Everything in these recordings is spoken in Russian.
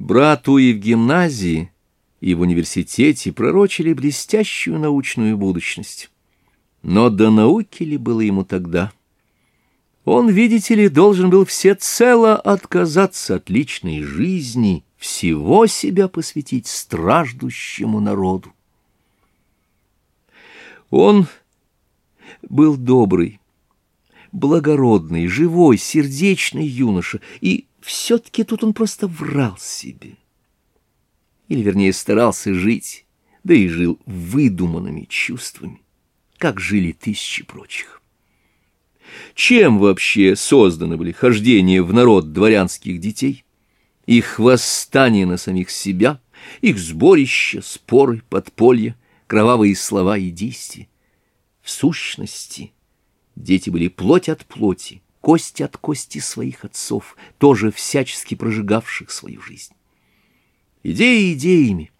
Брату и в гимназии, и в университете пророчили блестящую научную будущность. Но до науки ли было ему тогда? Он, видите ли, должен был всецело отказаться от личной жизни, всего себя посвятить страждущему народу. Он был добрый, благородный, живой, сердечный юноша, и все-таки тут он просто врал себе. Или, вернее, старался жить, да и жил выдуманными чувствами, как жили тысячи прочих. Чем вообще созданы были хождения в народ дворянских детей? Их восстание на самих себя, их сборища, споры, подполья, кровавые слова и действия. В сущности – Дети были плоть от плоти, кость от кости своих отцов, тоже всячески прожигавших свою жизнь. Идеи идеями.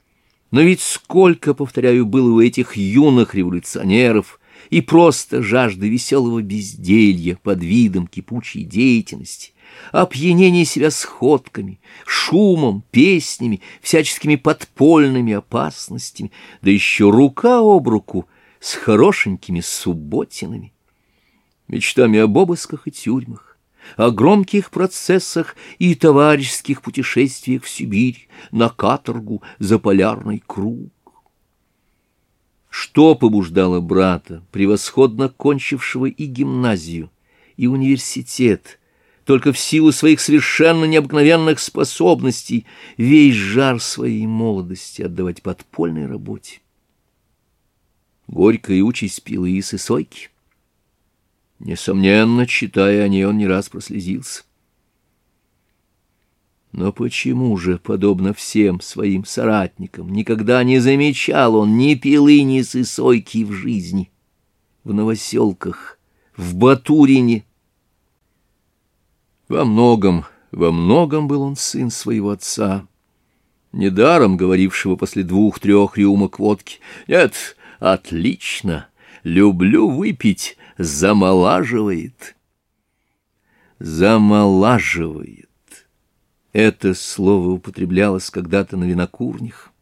Но ведь сколько, повторяю, было у этих юных революционеров и просто жажды веселого безделья под видом кипучей деятельности, опьянение себя сходками, шумом, песнями, всяческими подпольными опасностями, да еще рука об руку с хорошенькими субботинами мечтами об обысках и тюрьмах, о громких процессах и товарищеских путешествиях в Сибирь, на каторгу, за полярный круг. Что побуждало брата, превосходно кончившего и гимназию, и университет, только в силу своих совершенно необыкновенных способностей весь жар своей молодости отдавать подпольной работе? Горькая участь пилы и сысойки — Несомненно, читая о ней, он не раз прослезился. Но почему же, подобно всем своим соратникам, никогда не замечал он ни пилы, ни сысойки в жизни, в новоселках, в Батурине? Во многом, во многом был он сын своего отца, недаром говорившего после двух-трех рюмок водки. Нет, отлично, люблю выпить, замолаживает. Замолаживает. Это слово употреблялось когда-то на винокурнях.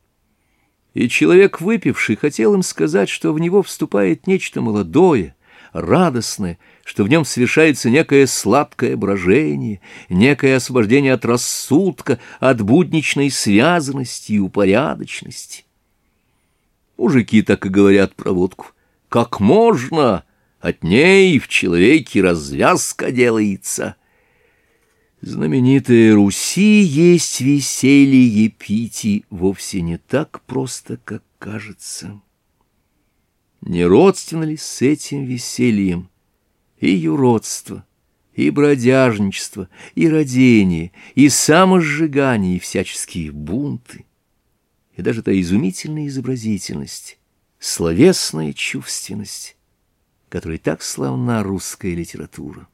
И человек, выпивший, хотел им сказать, что в него вступает нечто молодое, радостное, что в нем совершается некое сладкое брожение, некое освобождение от рассудка, от будничной связанности и упорядочности. Мужики так и говорят про водку. «Как можно?» От ней в человеке развязка делается. Знаменитые Руси есть веселье пити вовсе не так просто, как кажется. Не родственно ли с этим весельем и юродство, и бродяжничество, и родение, и саможжигание, и всяческие бунты, и даже та изумительная изобразительность, словесная чувственность, которой так славна русская литература.